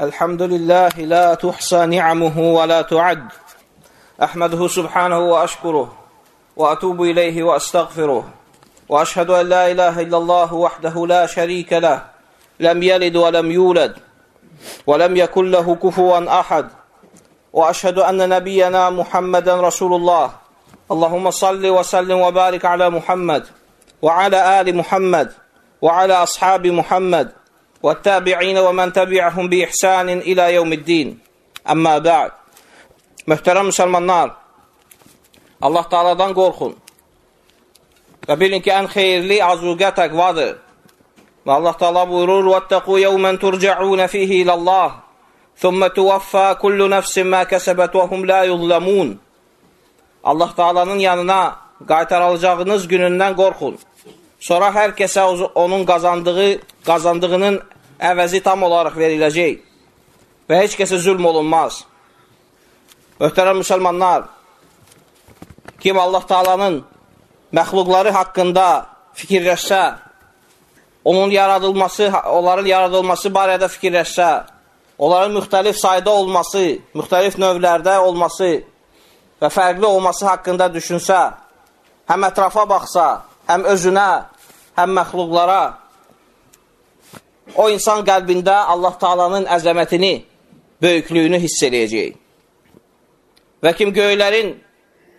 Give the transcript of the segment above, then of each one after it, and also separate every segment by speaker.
Speaker 1: الحمد لله لا تحصى نعمه ولا تعد احمده سبحانه واشكره واتوب اليه واستغفره واشهد ان لا اله الا الله وحده لا شريك له لم يلد ولم يولد ولم يكن له كفوا احد واشهد ان نبينا محمدا رسول الله اللهم صل وسلم وبارك على محمد وعلى ال محمد وعلى اصحاب محمد والتابعين ومن تبعهم بإحسان إلى يوم الدين Əmmə bə'd Möhtərəm müsəlmanlar Allah Taaladan qorxun və bilin ki, ən xeyirli azuqə təqvadır. Və Allah Taala buyurur: "Vattaqu yawman turja'un fihi ila Allah, thumma tuwaffa kullu nafsin ma kasabat wa hum la yuzlamun." Allah Taalanın yanına qaytarılacağınız günündən qorxun. Sonra hər kəsə onun qazandığı, qazandığının əvəzi tam olaraq veriləcək və heç kəsə zülm olunmaz. Möhtərəm müsəlmanlar, kim Allah Taalanın məxluqları haqqında fikirləşsə, onun yaradılması, onların yaradılması barədə fikirləşsə, onların müxtəlif sayda olması, müxtəlif növlərdə olması və fərqli olması haqqında düşünsə, həm ətrafa baxsa, həm özünə, həm məxluqlara, o insan qəlbində Allah Taalanın əzəmətini, böyüklüyünü hiss eləyəcək. Və kim göylərin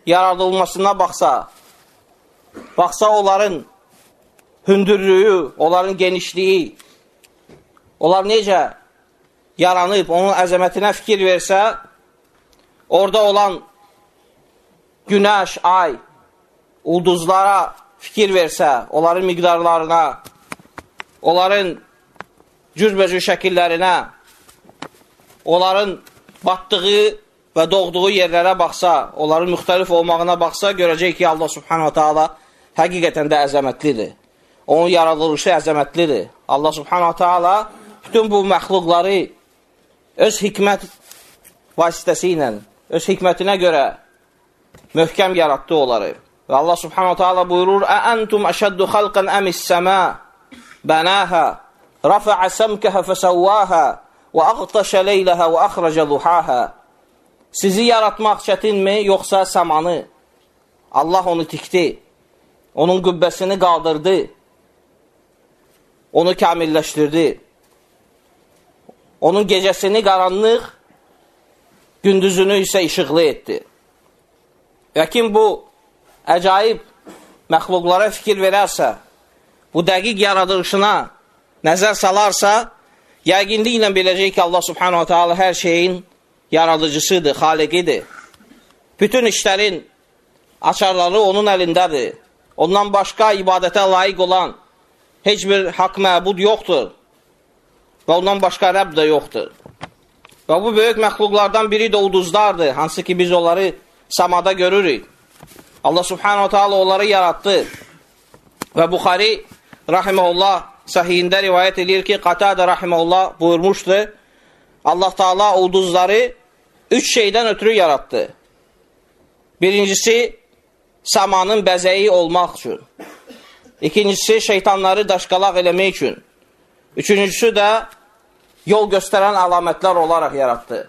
Speaker 1: yaradılmasına baxsa, baxsa onların hündürlüyü, onların genişliyi, onlar necə yaranıb, onun əzəmətinə fikir versə, orada olan günəş, ay, ulduzlara fikir versə, onların miqdarlarına, onların cürbəcür şəkillərinə, onların batdığı və doğduğu yerlərə baxsa, onların müxtəlif olmağına baxsa, görəcək ki, Allah subhanahu ta'ala həqiqətən də əzəmətlidir. Onun yaradılışı əzəmətlidir. Allah subhanahu ta'ala bütün bu məxluqları öz hikmət vasitəsi ilə, öz hikmətinə görə möhkəm yaratdı onları. Və Allah subhanahu ta'ala buyurur, Ə əntum əşəddu xalqan əmis səmə bənəhə, rafəə səmkəhə fəsəvvəhə və əqtəşə leyləhə və əxrəcə duhahə. Sizi yaratmaq çətinmi, yoxsa səmanı? Allah onu tikdi, onun qübbəsini qaldırdı, onu kamilləşdirdi. Onun gecəsini qaranlıq, gündüzünü isə işıqlı etdi. Və kim bu əcaib məxluqlara fikir verərsə, bu dəqiq yaradılışına nəzər salarsa, yəqinliklə biləcək ki, Allah subhanahu ta'ala hər şeyin yaradıcısıdır, xaliqidir. Bütün işlərin açarları onun əlindədir. Ondan başqa ibadətə layiq olan heç bir haqq məbud yoxdur və ondan başqa Rəbb də yoxdur. Və bu böyük məxluqlardan biri də ulduzlardır, hansı ki biz onları samada görürük. Allah subhanahu ta'ala onları yaratdı və Buxari rahiməhullah səhiyində rivayət edir ki, Qatadə rahiməhullah buyurmuşdu, Allah Taala ulduzları üç şeydən ötürü yaratdı. Birincisi, samanın bəzəyi olmaq üçün. İkincisi, şeytanları daşqalaq eləmək üçün. Üçüncüsü də yol göstərən əlamətlər olaraq yaratdı.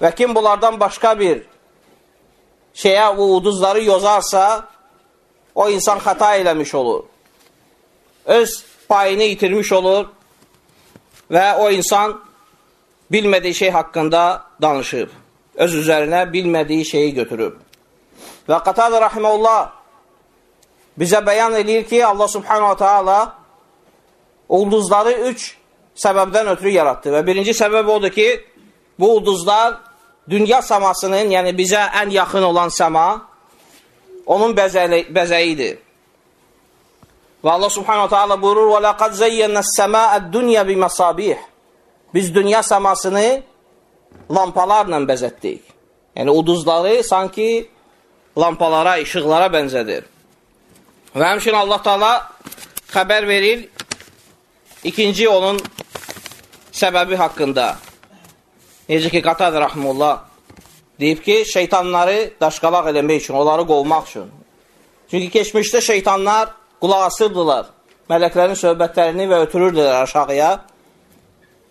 Speaker 1: Və kim bunlardan başqa bir şeyə bu ulduzları yozarsa, o insan xəta eləmiş olur. Öz payını itirmiş olur və o insan bilmədiyi şey haqqında danışıb. Öz üzərinə bilmədiyi şeyi götürüb. Və Qatadə Rahiməllah bizə bəyan edir ki, Allah Subhanahu Taala ulduzları üç səbəbdən ötürü yaratdı. Və birinci səbəb odur ki, bu ulduzlar dünya səmasının, yəni bizə ən yaxın olan səma onun bəzəyi, bəzəyidir. Və Allah subhanahu taala buyurur: "Və laqad zayyanna'as-sama'ad-dunya bimasabih." Biz dünya səmasını lampalarla bəzətdik. Yəni ulduzları sanki lampalara, işıqlara bənzədir. Və həmçinin Allah Taala xəbər verir ikinci onun səbəbi haqqında. Necə ki, Qatad Rahmullah deyib ki, şeytanları daşqalaq eləmək üçün, onları qovmaq üçün. Çünki keçmişdə şeytanlar qulaq asırdılar mələklərin söhbətlərini və ötürürdülər aşağıya.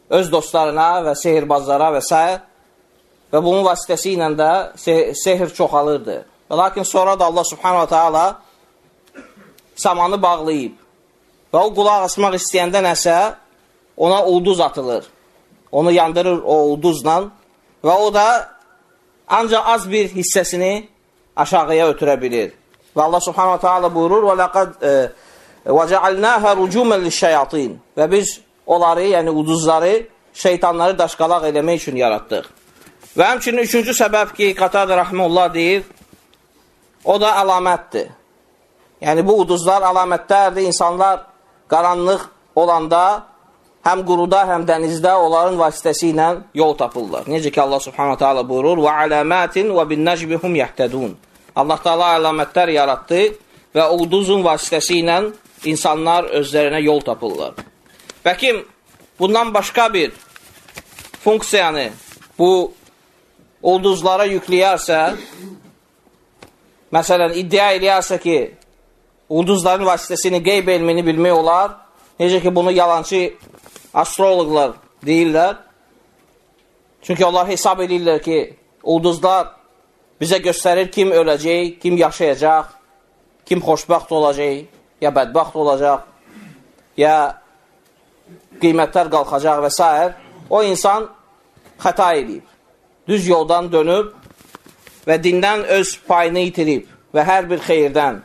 Speaker 1: öz dostlarına və sehirbazlara və s. Və bunun vasitəsi ilə də sehir çoxalırdı. Lakin sonra da Allah subhanahu ta'ala samanı bağlayıb və o qulaq asmaq istəyəndə nəsə ona ulduz atılır onu yandırır o ulduzla və o da ancaq az bir hissəsini aşağıya ötürə bilir. Və Allah subhanahu taala buyurur: e, "Və laqad və cealnaha rucuman lişşayatin." Və biz onları, yəni ulduzları şeytanları daşqalaq eləmək üçün yaratdıq. Və həmçinin üçüncü səbəb ki, Qatar rəhməhullah deyir, o da əlamətdir. Yəni bu ulduzlar əlamətlərdir. İnsanlar qaranlıq olanda həm quruda, həm dənizdə onların vasitəsi ilə yol tapırlar. Necə ki Allah Subhanahu taala buyurur: "Və aləmatin və bin-necmihum yahtadun." Allah Taala əlamətlər yaratdı və ulduzun vasitəsi ilə insanlar özlərinə yol tapırlar. Və bundan başqa bir funksiyanı bu ulduzlara yükləyərsə, məsələn iddia eləyərsə ki, ulduzların vasitəsilə qeyb elmini bilmək olar, necə ki, bunu yalancı astroloqlar deyirlər. Çünki onlar hesab edirlər ki, ulduzlar bizə göstərir kim öləcək, kim yaşayacaq, kim xoşbəxt olacaq, ya bədbaxt olacaq, ya qiymətlər qalxacaq və s. O insan xəta edib, düz yoldan dönüb və dindən öz payını itirib və hər bir xeyirdən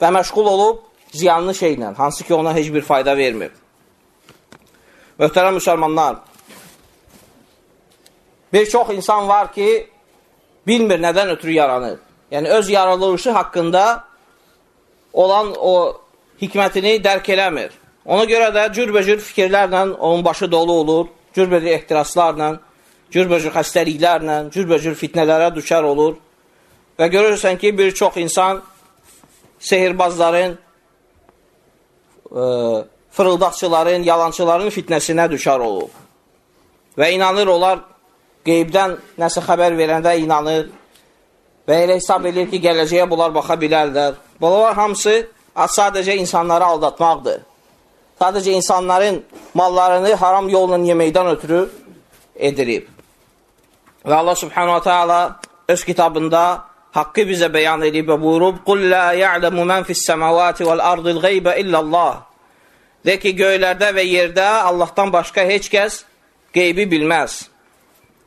Speaker 1: və məşğul olub ziyanlı şeylə, hansı ki ona heç bir fayda vermir. Möhtərəm müsəlmanlar, bir çox insan var ki, bilmir nədən ötürü yaranır. Yəni, öz yaradılışı haqqında olan o hikmətini dərk eləmir. Ona görə də cürbəcür fikirlərlə onun başı dolu olur, cürbəcür ehtiraslarla, cürbəcür xəstəliklərlə, cürbəcür fitnələrə düşər olur. Və görürsən ki, bir çox insan sehirbazların, e, fırıldaqçıların, yalançıların fitnəsinə düşər olur. Və inanır onlar qeybdən nəsə xəbər verəndə inanır və elə hesab edir ki, gələcəyə bunlar baxa bilərlər. Bunlar hamısı sadəcə insanları aldatmaqdır. Sadəcə insanların mallarını haram yolla yeməkdən ötürü edilib. Və Allah subhanahu ta'ala öz kitabında haqqı bizə bəyan edib və buyurub, Qul la ya'ləmu mən fis-səməvati vəl-ardil qeybə illallah. De ki, göylərdə və yerdə Allahdan başqa heç kəs qeybi bilməz.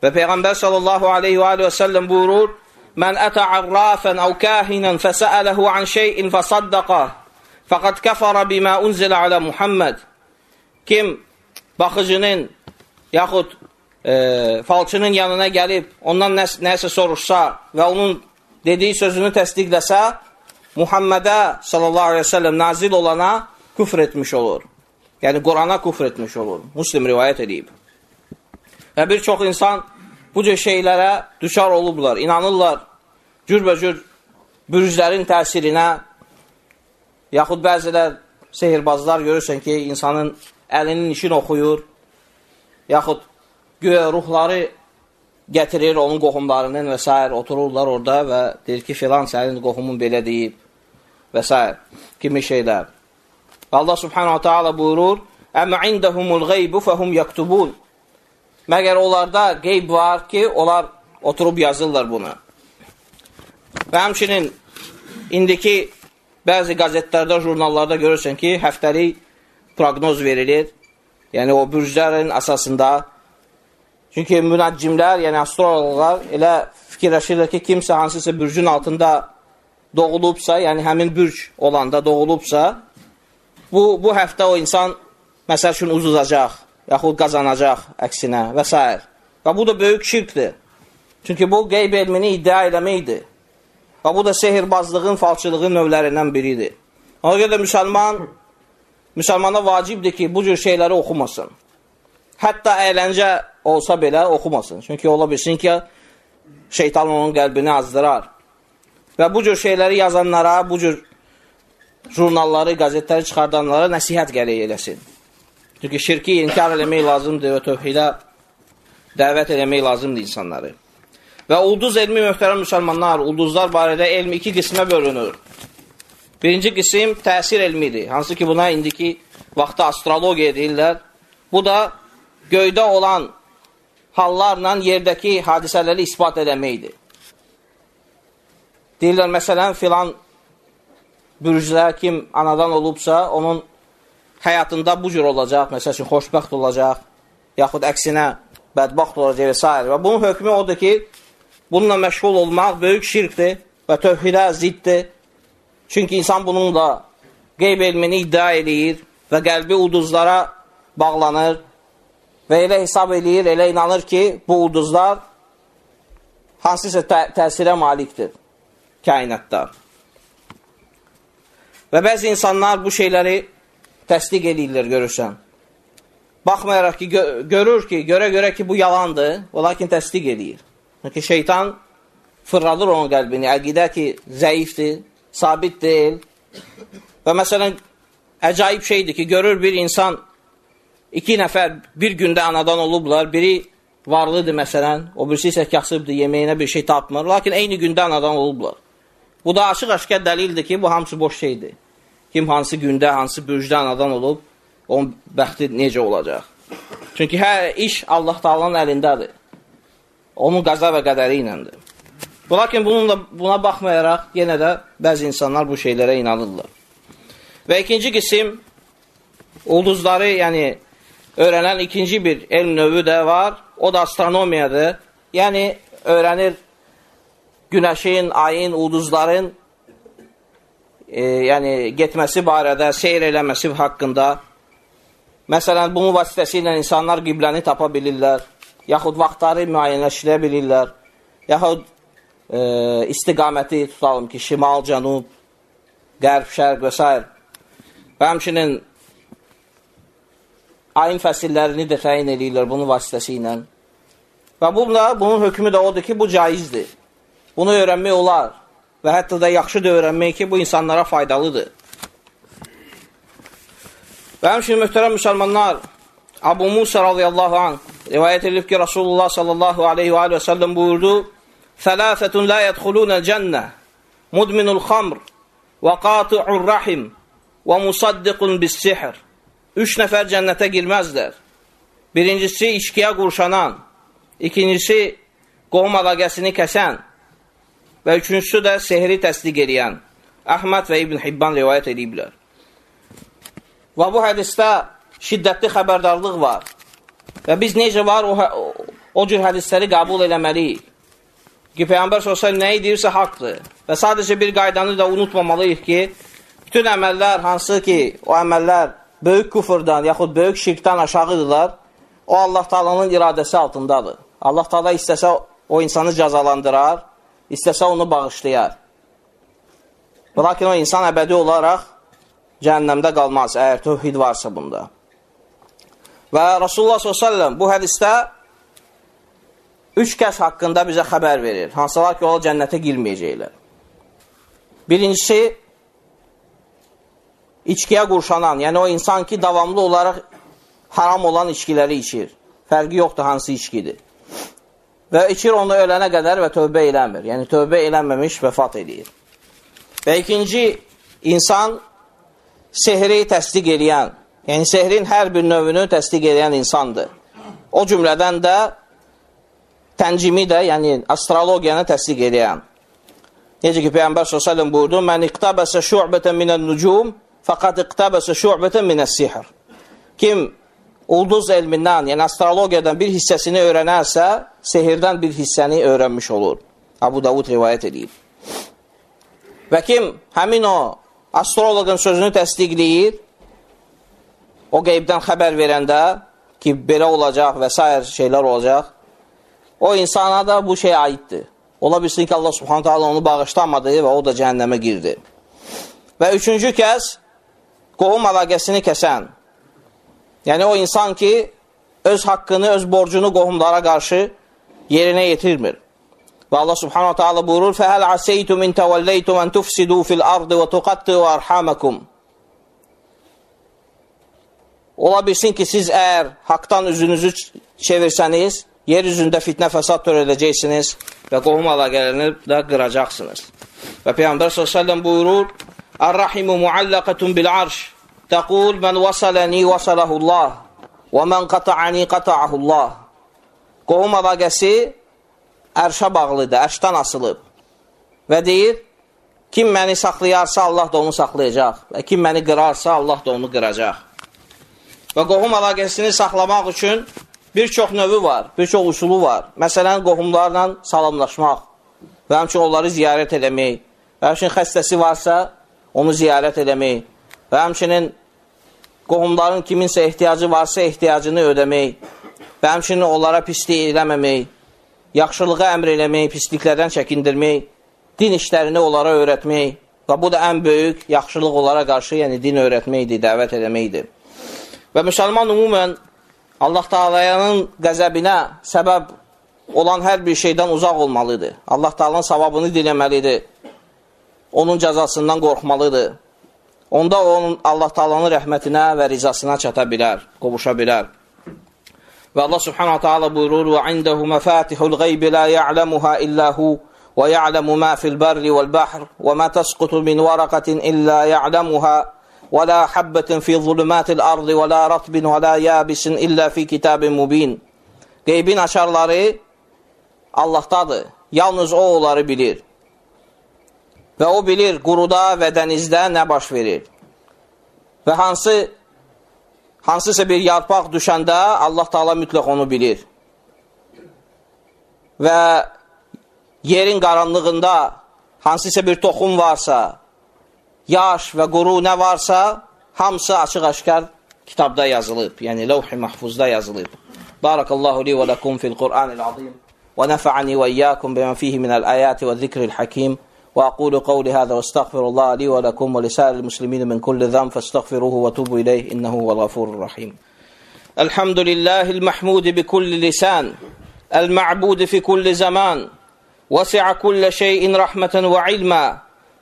Speaker 1: Və Peyğəmbər sallallahu aleyhi və səlləm buyurur, Mən ətə arrafən əv kəhinən fəsəələhu an şeyin fəsaddaqa fəqad kəfara bimə unzilə alə Muhammed. Kim baxıcının yaxud e, falçının yanına gəlib ondan nəs nəsə soruşsa və onun dediyi sözünü təsdiqləsə, Muhammedə sallallahu aleyhi ve sellem nazil olana küfr etmiş olur. Yəni, Qurana küfr etmiş olur. Muslim rivayət edib. Və bir çox insan bu cür şeylərə düşar olublar, inanırlar cürbəcür bürüzlərin təsirinə, yaxud bəzilər sehirbazlar görürsən ki, insanın əlinin işini oxuyur, yaxud göyə ruhları gətirir onun qohumlarının və s. otururlar orada və deyir ki, filan sənin qohumun belə deyib və s. kimi şeylər. Allah subhanahu ta'ala buyurur, Əmə indəhumul qeybu fəhum yaktubun. Məgər onlarda qeyb var ki, onlar oturub yazırlar bunu. Və həmçinin indiki bəzi qazetlərdə, jurnallarda görürsən ki, həftəlik proqnoz verilir. Yəni, o bürclərin əsasında. Çünki münaccimlər, yəni astrologlar elə fikirləşirlər ki, kimsə hansısa bürcün altında doğulubsa, yəni həmin bürc olanda doğulubsa, bu, bu həftə o insan məsəl üçün uzuzacaq, yaxud qazanacaq əksinə və s. Və bu da böyük şirkdir. Çünki bu qeyb elmini iddia eləməkdir. Və bu da sehirbazlığın, falçılığın növlərindən biridir. Ona görə də müsəlman, müsəlmana vacibdir ki, bu cür şeyləri oxumasın. Hətta əyləncə olsa belə oxumasın. Çünki ola bilsin ki, şeytan onun qəlbini azdırar. Və bu cür şeyləri yazanlara, bu cür jurnalları, qəzetləri çıxardanlara nəsihət gələk eləsin. Çünki şirki inkar eləmək lazımdır və tövhidə dəvət eləmək lazımdır insanları. Və ulduz elmi möhtərəm müsəlmanlar, ulduzlar barədə elm iki qismə bölünür. Birinci qism təsir elmidir. Hansı ki, buna indiki vaxtda astrologiya deyirlər. Bu da göydə olan hallarla yerdəki hadisələri ispat eləməkdir. Deyirlər, məsələn, filan bürclər kim anadan olubsa, onun həyatında bu cür olacaq, məsəl üçün, xoşbəxt olacaq, yaxud əksinə bədbaxt olacaq və s. Və bunun hökmü odur ki, bununla məşğul olmaq böyük şirkdir və tövhidə ziddir. Çünki insan bununla qeyb elmini iddia eləyir və qəlbi ulduzlara bağlanır və elə hesab eləyir, elə inanır ki, bu ulduzlar hansısa tə təsirə malikdir kainatda. Və bəzi insanlar bu şeyləri təsdiq edirlər, görürsən. Baxmayaraq ki, gö görür ki, görə-görə ki, bu yalandır, o lakin təsdiq edir. Çünki şeytan fırladır onun qəlbini, əqidə ki, zəifdir, sabit deyil. Və məsələn, əcaib şeydir ki, görür bir insan, iki nəfər bir gündə anadan olublar, biri varlıdır məsələn, o birisi isə kasıbdır, yeməyinə bir şey tapmır, lakin eyni gündə anadan olublar. Bu da açıq-aşkar dəlildir ki, bu hamısı boş şeydir. Kim hansı gündə, hansı bürcdə anadan olub, onun bəxti necə olacaq? Çünki hər iş Allah Taala'nın əlindədir. Onun qəza və qədəri iləndir. Lakin bununla, buna baxmayaraq, yenə də bəzi insanlar bu şeylərə inanırlar. Və ikinci qisim, ulduzları, yəni öyrənən ikinci bir elm növü də var, o da astronomiyadır. Yəni, öyrənir günəşin, ayın, ulduzların e, yəni getməsi barədə, seyr eləməsi haqqında. Məsələn, bunun vasitəsilə insanlar qibləni tapa bilirlər, yaxud vaxtları müəyyənləşdirə bilirlər, yaxud e, istiqaməti tutalım ki, şimal, cənub, qərb, şərq və s. Və həmçinin ayın fəsillərini də təyin edirlər bunun vasitəsi ilə. Və bununla, bunun hökmü də odur ki, bu caizdir. Bunu öyrənmək olar və hətta da yaxşıdır öyrənmək ki, bu insanlara faydalıdır. Və həmçinin möhtərəm müsəlmanlar, Abu Musa radiyallahu anh rivayət edilib ki, Rasulullah sallallahu aleyhi və aleyhi və səlləm buyurdu, Fələfətun la yədxulunəl cənnə, mudminul xamr və qati'ur rahim və musaddiqun bis sihr. Üç nəfər cənnətə girməzlər. Birincisi, içkiyə qurşanan, ikincisi, qohum əlaqəsini kəsən, və üçüncüsü də sehri təsdiq edən Əhməd və İbn Hibban rivayət ediblər. Və bu hədisdə şiddətli xəbərdarlıq var. Və biz necə var o, o, o cür hədisləri qəbul eləməliyik. Ki, Peyyambər sosial nəyi deyirsə haqdır. Və sadəcə bir qaydanı da unutmamalıyıq ki, bütün əməllər, hansı ki, o əməllər böyük küfürdən, yaxud böyük şirkdən aşağıdırlar, o Allah talanın iradəsi altındadır. Allah tala istəsə o insanı cəzalandırar, istəsə onu bağışlayar. Lakin o insan əbədi olaraq cəhənnəmdə qalmaz, əgər tövhid varsa bunda. Və Rasulullah s.ə.v bu hədistə üç kəs haqqında bizə xəbər verir. Hansılar ki, o cənnətə girməyəcəklər. Birincisi, içkiyə qurşanan, yəni o insan ki, davamlı olaraq haram olan içkiləri içir. Fərqi yoxdur hansı içkidir və içir onu ölənə qədər və tövbə eləmir. Yəni, tövbə eləməmiş vəfat edir. Və ikinci, insan sehri təsdiq edən, yəni sehrin hər bir növünü təsdiq edən insandır. O cümlədən də təncimi də, yəni astrologiyanı təsdiq edən. Necə ki, Peyyambər s.ə.v buyurdu, Mən iqtabəsə şu'bətən minən nücum, fəqat iqtabəsə şu'bətən minəs sihr. Kim ulduz elmindən, yəni astrologiyadan bir hissəsini öyrənərsə, sehirdən bir hissəni öyrənmiş olur. Abu Davud rivayət edib. Və kim həmin o astroloqun sözünü təsdiqləyir, o qeybdən xəbər verəndə ki, belə olacaq və s. şeylər olacaq, o insana da bu şey aiddir. Ola bilsin ki, Allah subhanətə Allah onu bağışlamadı və o da cəhənnəmə girdi. Və üçüncü kəs, qohum əlaqəsini kəsən, Yəni o insan ki, öz haqqını, öz borcunu qohumlara qarşı yerinə yetirmir. Və Allah subhanahu ta'ala buyurur, فَهَلْ عَسَيْتُمْ اِنْ تَوَلَّيْتُمْ اَنْ تُفْسِدُوا فِي الْأَرْضِ وَتُقَطِّعُوا أَرْحَامَكُمْ Ola bilsin ki, siz əgər haqdan üzünüzü çevirsəniz, yer üzündə fitnə fəsad törədəcəksiniz və qohum əlaqələrini də qıracaqsınız. Və Peyğəmbər s.ə.v buyurur, Ər-Rahimu muallaqətun bil-arş Təqul, mən vasaləni, vasaləhullah. Və mən qata'ani qata'ahullah. Qohum əlaqəsi ərşə bağlıdır, ərşdən asılıb. Və deyir, kim məni saxlayarsa, Allah da onu saxlayacaq. Və kim məni qırarsa, Allah da onu qıracaq. Və qohum əlaqəsini saxlamaq üçün bir çox növü var, bir çox usulu var. Məsələn, qohumlarla salamlaşmaq və həmçin onları ziyarət eləmək. Və həmçin xəstəsi varsa, onu ziyarət eləmək. Və həmçinin qohumların kiminsə ehtiyacı varsa ehtiyacını ödəmək və həmçinin onlara pislik eləməmək, yaxşılığı əmr eləmək, pisliklərdən çəkindirmək, din işlərini onlara öyrətmək və bu da ən böyük yaxşılıq onlara qarşı, yəni din öyrətməkdir, dəvət eləməkdir. Və müsəlman umumən Allah Taalanın qəzəbinə səbəb olan hər bir şeydən uzaq olmalıdır. Allah Taalanın savabını diləməlidir. Onun cəzasından qorxmalıdır onda onun Allah Taalanın rəhmətinə və rizasına çata bilər, qovuşa bilər. Və Allah Subhanahu taala buyurur: "Və indehu mafatihul gayb la ya'lamuha illa hu və ya'lamu ma fil barri vel bahr və ma tasqutu min waraqatin illa ya'lamuha və la habatin fi zulumatil ardı və la ratbin və la yabisin illa fi kitabin mubin." Qeybin açarları Allahdadır. Yalnız o onları bilir. Və o bilir quruda və dənizdə nə baş verir. Və hansı hansısa bir yarpaq düşəndə Allah Taala mütləq onu bilir. Və yerin qaranlığında hansısa bir toxum varsa, yaş və quru nə varsa, hamısı açıq-aşkar kitabda yazılıb, yəni levh-i mahfuzda yazılıb. Barakallahu li və lakum fil Qur'anil azim və nəfa'ani və iyyakum bima fihi minəl ayati və zikril hakim. وأقول قولي هذا واستغفر الله لي ولكم ولسائر المسلمين من كل ذنب فاستغفروه وتوبوا إليه إنه هو الغفور الرحيم. الحمد لله المحمود بكل لسان المعبود في كل زمان وسع كل شيء رحمة وعلما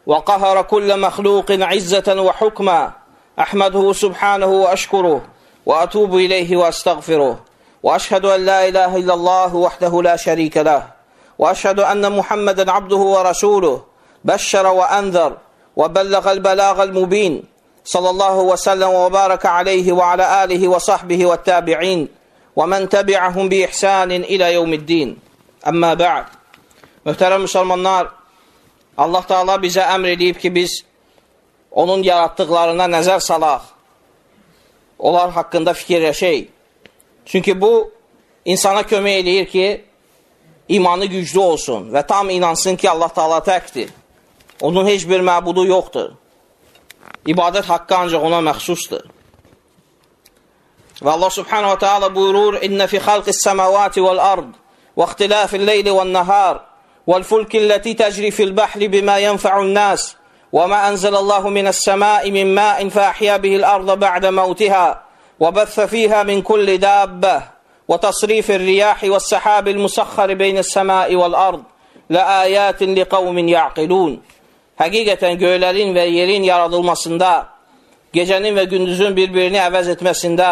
Speaker 1: وقهر كل مخلوق عزة وحكما أحمده سبحانه وأشكره وأتوب إليه وأستغفره وأشهد أن لا إله إلا الله وحده لا شريك له وأشهد أن محمدا عبده ورسوله بشر وأنذر وبلغ البلاغ المبين صلى الله وسلم وبارك عليه وعلى آله وصحبه والتابعين ومن تبعهم بإحسان إلى يوم الدين أما بعد Möhtərəm müsəlmanlar, Allah Taala bizə əmr edib ki, biz onun yaratdıqlarına nəzər salaq, onlar haqqında fikirləşək. Çünki bu, insana kömək eləyir ki, imanı güclü olsun və tam inansın ki, Allah Taala təkdir. Onun heç bir məbudu yoxdur. İbadət haqqı ancaq ona məxsusdur. Və Allah subhanahu wa ta'ala buyurur, İnnə fi xalqis səməvati vəl-ard və ixtilafil leyli vəl-nəhar vəl-fulki ləti təcri fil-bəhri bimə yənfa'un nas وما أنزل الله من السماء من ماء فأحيا به الأرض بعد موتها وبث فيها من كل دابة وتصريف الرياح والسحاب المسخر بين السماء والأرض لآيات لقوم يعقلون həqiqətən göylərin və yerin yaradılmasında, gecənin və gündüzün bir-birini əvəz etməsində,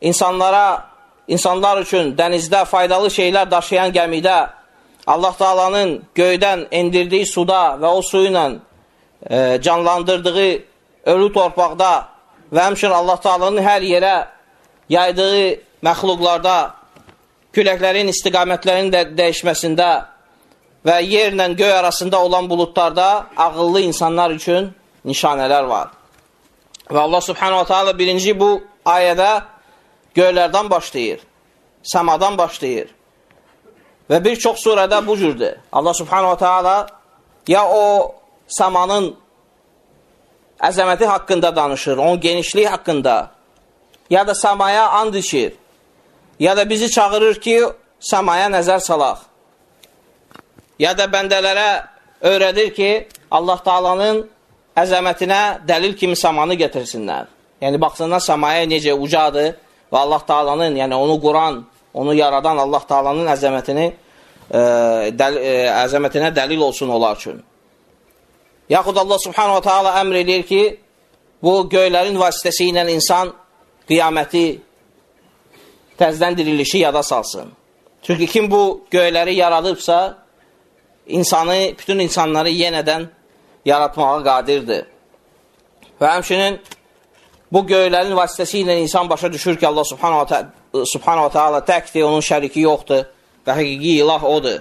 Speaker 1: insanlara, insanlar üçün dənizdə faydalı şeylər daşıyan gəmidə, Allah Taalanın göydən endirdiyi suda və o su ilə e, canlandırdığı ölü torpaqda və həmçin Allah Taalanın hər yerə yaydığı məxluqlarda küləklərin istiqamətlərinin də dəyişməsində və yerlə göy arasında olan buludlarda ağıllı insanlar üçün nişanələr var. Və Allah subhanahu wa ta'ala birinci bu ayədə göylərdən başlayır, səmadan başlayır. Və bir çox surədə bu cürdür. Allah subhanahu wa ta'ala ya o səmanın əzəməti haqqında danışır, onun genişliyi haqqında, ya da səmaya and içir, ya da bizi çağırır ki, səmaya nəzər salaq ya da bəndələrə öyrədir ki, Allah Taalanın əzəmətinə dəlil kimi samanı gətirsinlər. Yəni, baxsınlar samaya necə ucadır və Allah Taalanın, yəni onu quran, onu yaradan Allah Taalanın əzəmətini, e, dəl, e, əzəmətinə dəlil olsun onlar üçün. Yaxud Allah Subhanahu Taala əmr edir ki, bu göylərin vasitəsi ilə insan qiyaməti təzdən dirilişi yada salsın. Çünki kim bu göyləri yaradıbsa, insanı, bütün insanları yenədən yaratmağa qadirdir. Və həmçinin bu göylərin vasitəsilə insan başa düşür ki, Allah subhanahu wa ta'ala təkdir, onun şəriki yoxdur və həqiqi ilah odur.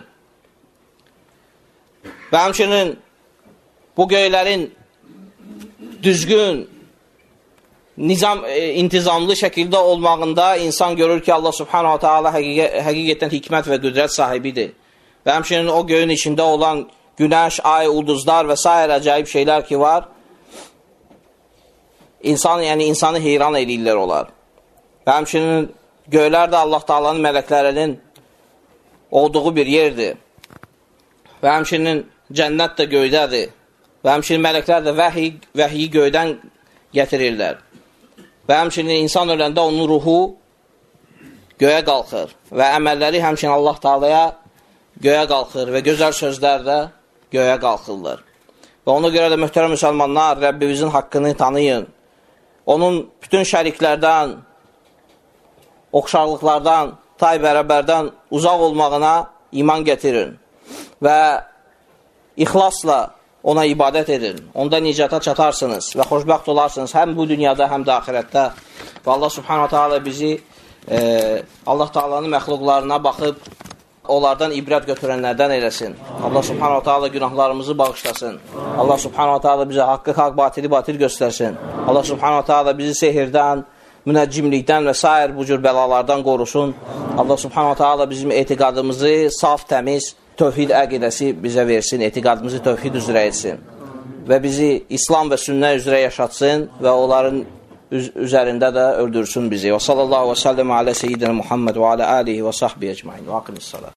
Speaker 1: Və həmçinin bu göylərin düzgün, nizam, e, intizamlı şəkildə olmağında insan görür ki, Allah subhanahu wa ta'ala həqiqətən hikmət və qüdrət sahibidir. Və həmçinin o göyün içində olan günəş, ay, ulduzlar və s. əcayib şeylər ki var, insan, yəni insanı heyran edirlər olar. Və həmçinin göylər də Allah Taalanın mələklərinin olduğu bir yerdir. Və həmçinin cənnət də göydədir. Və həmçinin mələklər də vəhiy, vəhiyi göydən gətirirlər. Və həmçinin insan öləndə onun ruhu göyə qalxır və əməlləri həmçinin Allah Taalaya göyə qalxır və gözəl sözlər də göyə qalxırlar. Və ona görə də möhtərəm müsəlmanlar, Rəbbimizin haqqını tanıyın. Onun bütün şəriklərdən, oxşarlıqlardan, tay bərabərdən uzaq olmağına iman gətirin və ixlasla ona ibadət edin. Onda nicata çatarsınız və xoşbəxt olarsınız həm bu dünyada, həm də axirətdə. Və Allah subhanahu ta'ala bizi e, Allah ta'alanın məxluqlarına baxıb onlardan ibrət götürənlərdən eləsin. Allah subhanahu ta'ala günahlarımızı bağışlasın. Allah subhanahu ta'ala bizə haqqı haqq, batili batil göstərsin. Allah subhanahu ta'ala bizi sehirdən, münəccimlikdən və s. bu cür bəlalardan qorusun. Allah subhanahu ta'ala bizim etiqadımızı saf, təmiz, tövhid əqidəsi bizə versin, etiqadımızı tövhid üzrə etsin və bizi İslam və sünnə üzrə yaşatsın və onların üz üzərində də öldürsün bizi. Və sallallahu və səlləm alə seyyidina Muhammed və alə alihi və sahbihi ecmain. Və aqimissalam.